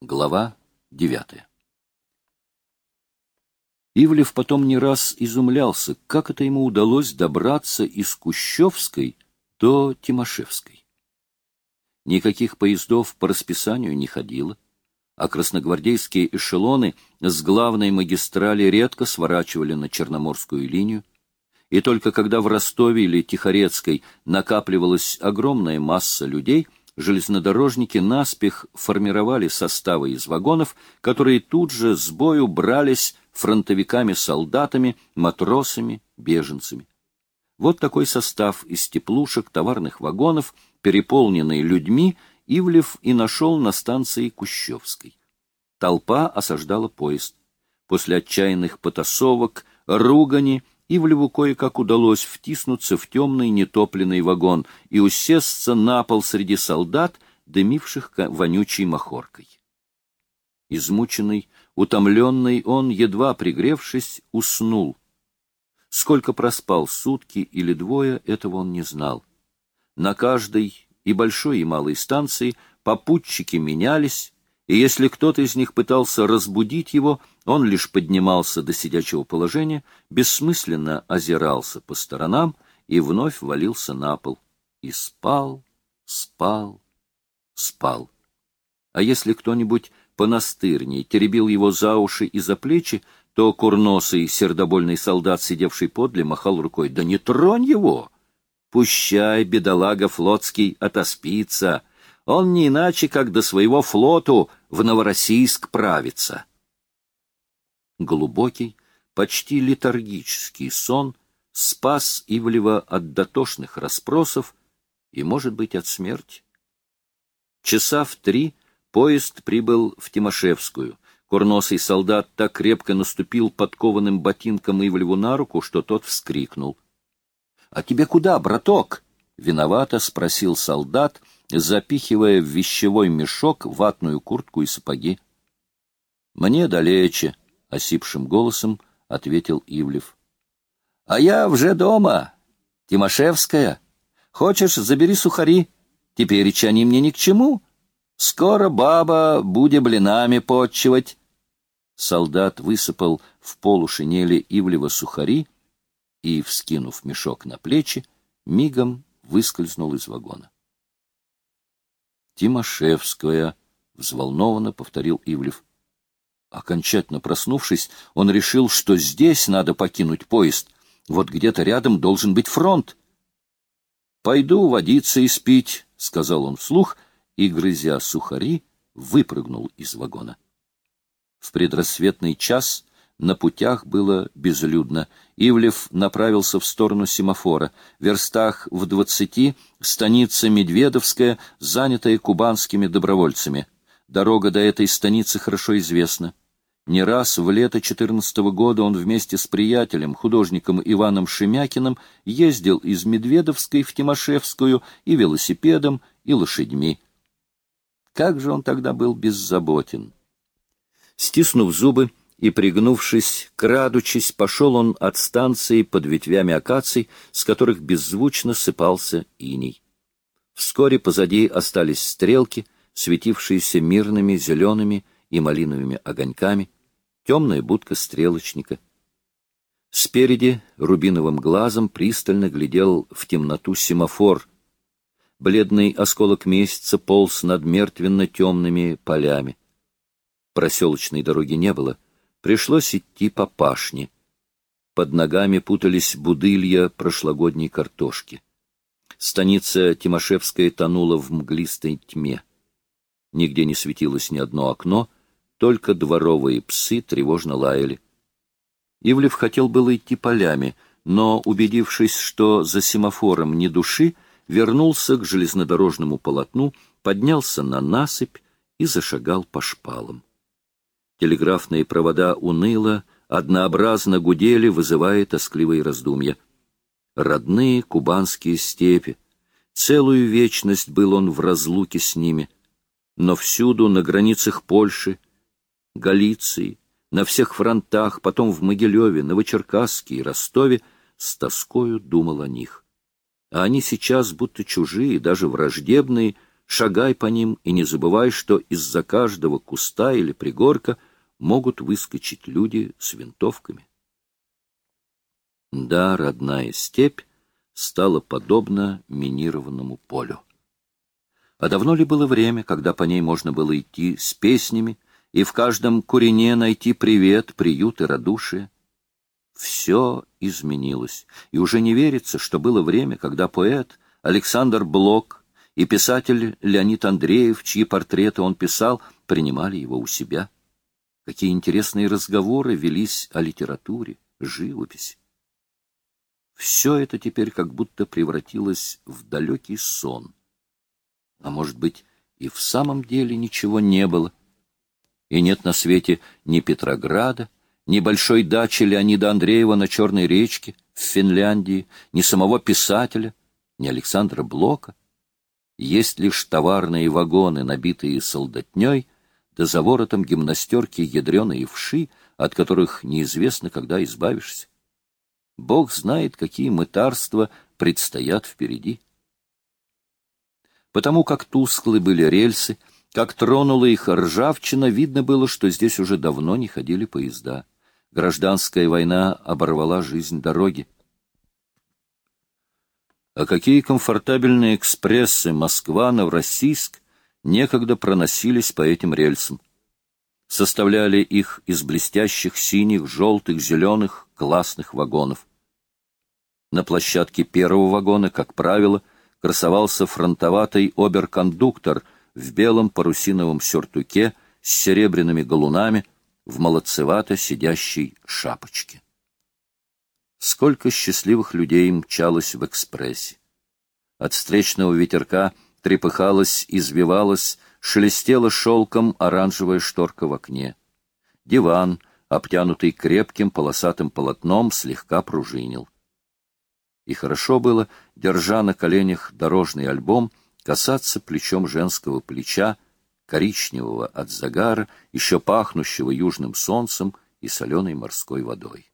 Глава девятая Ивлев потом не раз изумлялся, как это ему удалось добраться из Кущевской до Тимошевской. Никаких поездов по расписанию не ходило, а красногвардейские эшелоны с главной магистрали редко сворачивали на Черноморскую линию, и только когда в Ростове или Тихорецкой накапливалась огромная масса людей — железнодорожники наспех формировали составы из вагонов, которые тут же с бою брались фронтовиками-солдатами, матросами, беженцами. Вот такой состав из теплушек, товарных вагонов, переполненный людьми, Ивлев и нашел на станции Кущевской. Толпа осаждала поезд. После отчаянных потасовок, ругани Ивлеву кое-как удалось втиснуться в темный нетопленный вагон и усесться на пол среди солдат, дымивших вонючей махоркой. Измученный, утомленный, он, едва пригревшись, уснул. Сколько проспал, сутки или двое, этого он не знал. На каждой и большой, и малой станции попутчики менялись, и если кто-то из них пытался разбудить его, он лишь поднимался до сидячего положения, бессмысленно озирался по сторонам и вновь валился на пол. И спал, спал, спал. А если кто-нибудь понастырней теребил его за уши и за плечи, то курносый сердобольный солдат, сидевший подле, махал рукой. «Да не тронь его! Пущай, бедолага флотский, отоспится!» Он не иначе, как до своего флоту в Новороссийск правится. Глубокий, почти летаргический сон спас Ивлева от дотошных расспросов и, может быть, от смерти. Часа в три поезд прибыл в Тимошевскую. Курносый солдат так крепко наступил подкованным ботинком Ивлеву на руку, что тот вскрикнул. — А тебе куда, браток? — виновато спросил солдат, запихивая в вещевой мешок ватную куртку и сапоги. — Мне далече, — осипшим голосом ответил Ивлев. — А я уже дома. Тимошевская. Хочешь, забери сухари. Теперь они мне ни к чему. Скоро баба будет блинами подчивать. Солдат высыпал в полушинели Ивлева сухари и, вскинув мешок на плечи, мигом выскользнул из вагона. Тимошевская, — взволнованно повторил Ивлев. Окончательно проснувшись, он решил, что здесь надо покинуть поезд. Вот где-то рядом должен быть фронт. «Пойду водиться и спить», — сказал он вслух, и, грызя сухари, выпрыгнул из вагона. В предрассветный час на путях было безлюдно. Ивлев направился в сторону семафора. В верстах в двадцати станица Медведовская, занятая кубанскими добровольцами. Дорога до этой станицы хорошо известна. Не раз в лето 14 -го года он вместе с приятелем, художником Иваном Шемякиным, ездил из Медведовской в Тимошевскую и велосипедом, и лошадьми. Как же он тогда был беззаботен! Стиснув зубы, и, пригнувшись, крадучись, пошел он от станции под ветвями акаций, с которых беззвучно сыпался иней. Вскоре позади остались стрелки, светившиеся мирными зелеными и малиновыми огоньками, темная будка стрелочника. Спереди рубиновым глазом пристально глядел в темноту семафор. Бледный осколок месяца полз над мертвенно-темными полями. Проселочной дороги не было — Пришлось идти по пашне. Под ногами путались будылья прошлогодней картошки. Станица Тимошевская тонула в мглистой тьме. Нигде не светилось ни одно окно, только дворовые псы тревожно лаяли. Ивлев хотел было идти полями, но, убедившись, что за семафором ни души, вернулся к железнодорожному полотну, поднялся на насыпь и зашагал по шпалам. Телеграфные провода уныло, однообразно гудели, вызывая тоскливые раздумья. Родные кубанские степи. Целую вечность был он в разлуке с ними. Но всюду, на границах Польши, Галиции, на всех фронтах, потом в Могилеве, Новочеркасске и Ростове, с тоскою думал о них. А они сейчас, будто чужие, даже враждебные, шагай по ним и не забывай, что из-за каждого куста или пригорка могут выскочить люди с винтовками. Да, родная степь стала подобна минированному полю. А давно ли было время, когда по ней можно было идти с песнями и в каждом курине найти привет, приют и радушие? Все изменилось, и уже не верится, что было время, когда поэт Александр Блок и писатель Леонид Андреев, чьи портреты он писал, принимали его у себя. Какие интересные разговоры велись о литературе, живописи. Все это теперь как будто превратилось в далекий сон. А может быть, и в самом деле ничего не было. И нет на свете ни Петрограда, ни большой дачи Леонида Андреева на Черной речке, в Финляндии, ни самого писателя, ни Александра Блока. Есть лишь товарные вагоны, набитые солдатней, да за воротом гимнастерки ядреные вши, от которых неизвестно, когда избавишься. Бог знает, какие мытарства предстоят впереди. Потому как тусклы были рельсы, как тронула их ржавчина, видно было, что здесь уже давно не ходили поезда. Гражданская война оборвала жизнь дороги. А какие комфортабельные экспрессы Москва-Новороссийск некогда проносились по этим рельсам. Составляли их из блестящих синих, желтых, зеленых классных вагонов. На площадке первого вагона, как правило, красовался фронтоватый оберкондуктор в белом парусиновом сюртуке с серебряными галунами — в молодцевато сидящей шапочке. Сколько счастливых людей мчалось в экспрессе. От встречного ветерка трепыхалась, извивалась, шелестела шелком оранжевая шторка в окне. Диван, обтянутый крепким полосатым полотном, слегка пружинил. И хорошо было, держа на коленях дорожный альбом, касаться плечом женского плеча, коричневого от загара, еще пахнущего южным солнцем и соленой морской водой.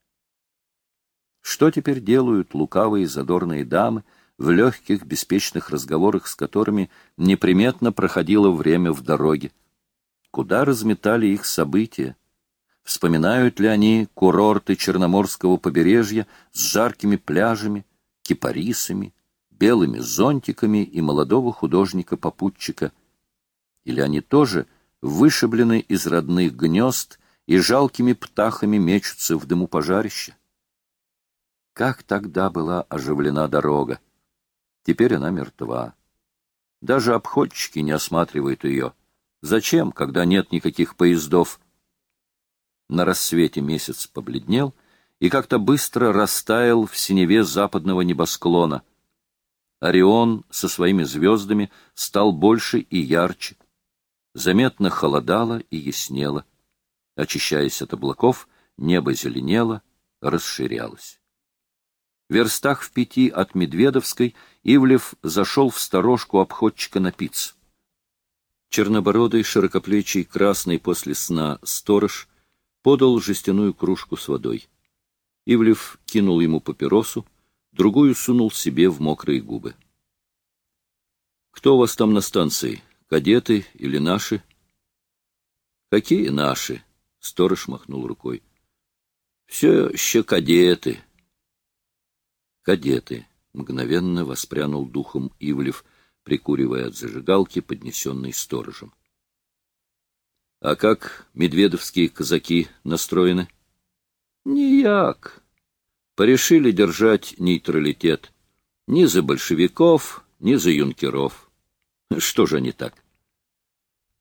Что теперь делают лукавые задорные дамы в легких беспечных разговорах, с которыми неприметно проходило время в дороге? Куда разметали их события? Вспоминают ли они курорты Черноморского побережья с жаркими пляжами, кипарисами, белыми зонтиками и молодого художника-попутчика – или они тоже вышиблены из родных гнезд и жалкими птахами мечутся в дыму пожарища? Как тогда была оживлена дорога? Теперь она мертва. Даже обходчики не осматривают ее. Зачем, когда нет никаких поездов? На рассвете месяц побледнел и как-то быстро растаял в синеве западного небосклона. Орион со своими звездами стал больше и ярче. Заметно холодало и яснело. Очищаясь от облаков, небо зеленело, расширялось. Верстах в пяти от Медведовской Ивлев зашел в сторожку обходчика напиться. Чернобородый, широкоплечий, красный после сна сторож подал жестяную кружку с водой. Ивлев кинул ему папиросу, другую сунул себе в мокрые губы. — Кто у вас там на станции? Кадеты или наши? Какие наши? Сторож махнул рукой. Все еще кадеты. Кадеты. Мгновенно воспрянул духом Ивлев, прикуривая от зажигалки, поднесенной сторожем. А как медведовские казаки настроены? Нияк. Порешили держать нейтралитет. Ни за большевиков, ни за юнкеров. Что же они так?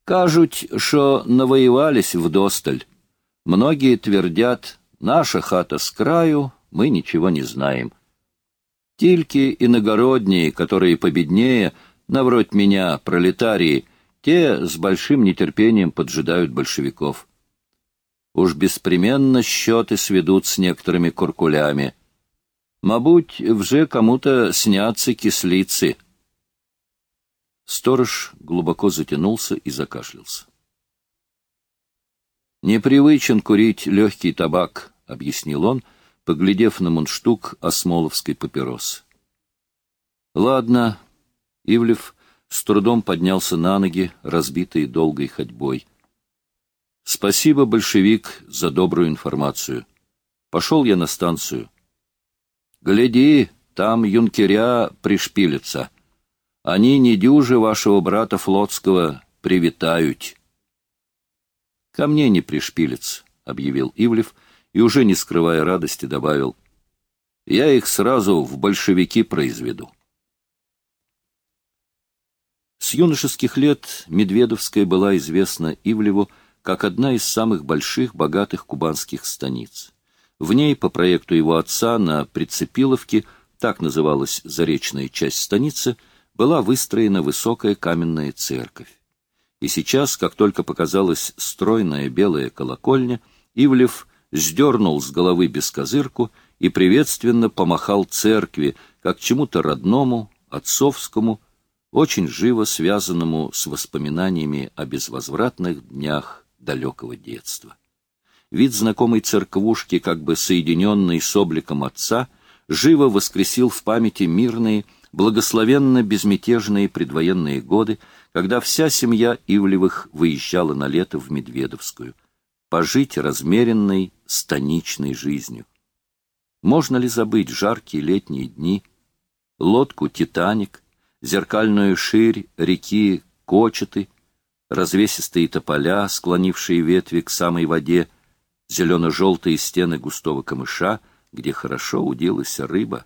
Кажуть, що навоевались вдосталь. Многие твердят, наша хата с краю, мы ничего не знаем. Тильки иногородние, которые победнее, навроть меня, пролетарии, те с большим нетерпением поджидают большевиков. Уж беспременно счеты сведут с некоторыми куркулями. Мабуть, вже кому-то снятся кислицы — Сторож глубоко затянулся и закашлялся. «Непривычен курить легкий табак», — объяснил он, поглядев на мундштук осмоловской папиросы. «Ладно», — Ивлев с трудом поднялся на ноги, разбитый долгой ходьбой. Спасибо, большевик, за добрую информацию. Пошел я на станцию. Гляди, там юнкеря пришпилятся. Они не дюжи вашего брата Флотского привитают. Ко мне не пришпилятся, — объявил Ивлев и, уже не скрывая радости, добавил. Я их сразу в большевики произведу. С юношеских лет Медведовская была известна Ивлеву как одна из самых больших богатых кубанских станиц. В ней, по проекту его отца, на Прицепиловке, так называлась заречная часть станицы, была выстроена высокая каменная церковь. И сейчас, как только показалась стройная белая колокольня, Ивлев сдернул с головы бескозырку и приветственно помахал церкви, как чему-то родному, отцовскому, очень живо связанному с воспоминаниями о безвозвратных днях далекого детства. Вид знакомой церквушки, как бы соединенной с обликом отца, живо воскресил в памяти мирные, благословенно безмятежные предвоенные годы, когда вся семья Ивлевых выезжала на лето в Медведовскую, пожить размеренной станичной жизнью. Можно ли забыть жаркие летние дни, лодку «Титаник», зеркальную ширь реки Кочеты, развесистые тополя, склонившие ветви к самой воде, зелено-желтые стены густого камыша, где хорошо уделась рыба,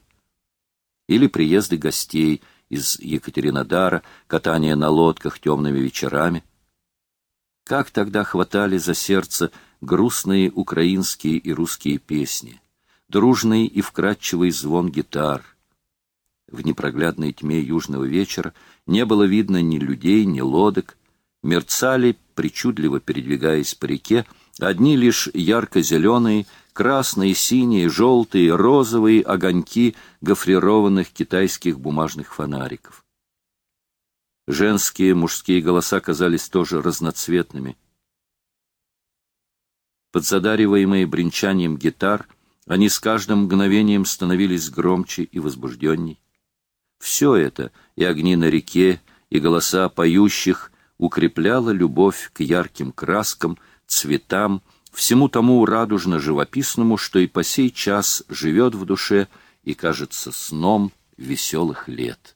или приезды гостей из Екатеринодара, катание на лодках темными вечерами. Как тогда хватали за сердце грустные украинские и русские песни, дружный и вкрадчивый звон гитар — в непроглядной тьме южного вечера не было видно ни людей, ни лодок. Мерцали, причудливо передвигаясь по реке, одни лишь ярко-зеленые, красные, синие, желтые, розовые огоньки гофрированных китайских бумажных фонариков. Женские, мужские голоса казались тоже разноцветными. Подзадариваемые бренчанием гитар, они с каждым мгновением становились громче и возбужденней. Все это, и огни на реке, и голоса поющих, укрепляло любовь к ярким краскам, цветам, всему тому радужно-живописному, что и по сей час живет в душе и кажется сном веселых лет.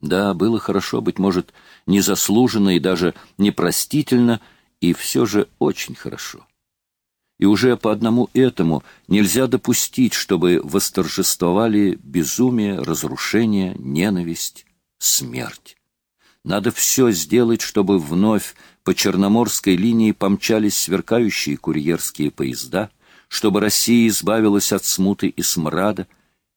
Да, было хорошо, быть может, незаслуженно и даже непростительно, и все же очень хорошо и уже по одному этому нельзя допустить, чтобы восторжествовали безумие, разрушение, ненависть, смерть. Надо все сделать, чтобы вновь по Черноморской линии помчались сверкающие курьерские поезда, чтобы Россия избавилась от смуты и смрада,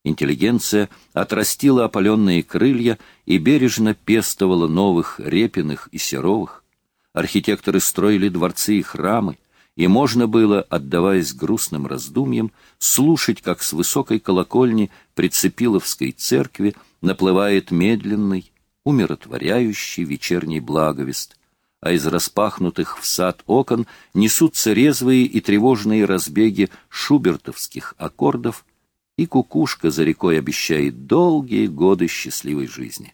интеллигенция отрастила опаленные крылья и бережно пестовала новых Репиных и Серовых, архитекторы строили дворцы и храмы, и можно было, отдаваясь грустным раздумьям, слушать, как с высокой колокольни Прицепиловской церкви наплывает медленный, умиротворяющий вечерний благовест, а из распахнутых в сад окон несутся резвые и тревожные разбеги шубертовских аккордов, и кукушка за рекой обещает долгие годы счастливой жизни.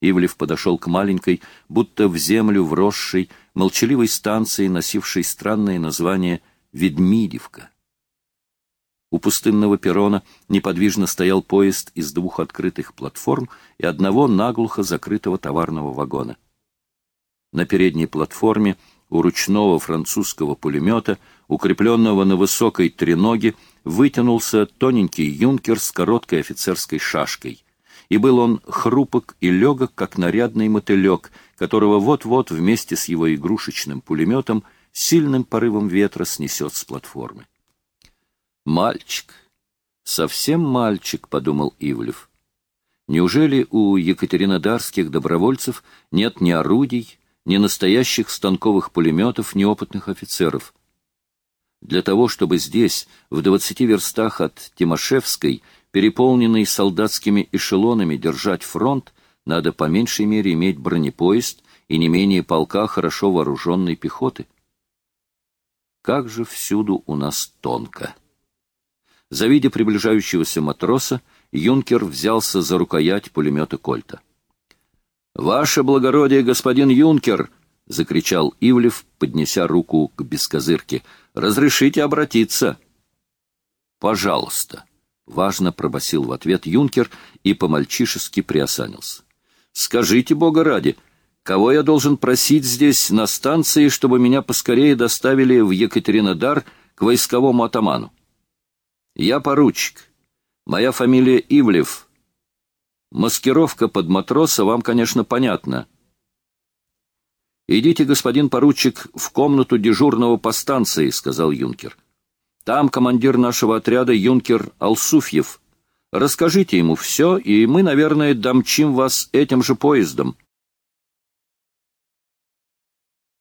Ивлев подошел к маленькой, будто в землю вросшей, молчаливой станции, носившей странное название «Ведмидевка». У пустынного перрона неподвижно стоял поезд из двух открытых платформ и одного наглухо закрытого товарного вагона. На передней платформе у ручного французского пулемета, укрепленного на высокой треноге, вытянулся тоненький юнкер с короткой офицерской шашкой — и был он хрупок и легок, как нарядный мотылек, которого вот-вот вместе с его игрушечным пулеметом сильным порывом ветра снесет с платформы. «Мальчик, совсем мальчик», — подумал Ивлев. «Неужели у екатеринодарских добровольцев нет ни орудий, ни настоящих станковых пулеметов, ни опытных офицеров?» Для того, чтобы здесь, в двадцати верстах от Тимошевской, переполненный солдатскими эшелонами, держать фронт, надо по меньшей мере иметь бронепоезд и не менее полка хорошо вооруженной пехоты. Как же всюду у нас тонко. Завидя приближающегося матроса, юнкер взялся за рукоять пулемета «Кольта». «Ваше благородие, господин юнкер!» — закричал Ивлев, поднеся руку к бескозырке. «Разрешите обратиться?» «Пожалуйста!» — важно пробасил в ответ юнкер и по-мальчишески приосанился. «Скажите, Бога ради, кого я должен просить здесь, на станции, чтобы меня поскорее доставили в Екатеринодар к войсковому атаману?» «Я поручик. Моя фамилия Ивлев». Маскировка под матроса вам, конечно, понятна. «Идите, господин поручик, в комнату дежурного по станции», — сказал юнкер. «Там командир нашего отряда юнкер Алсуфьев. Расскажите ему все, и мы, наверное, домчим вас этим же поездом».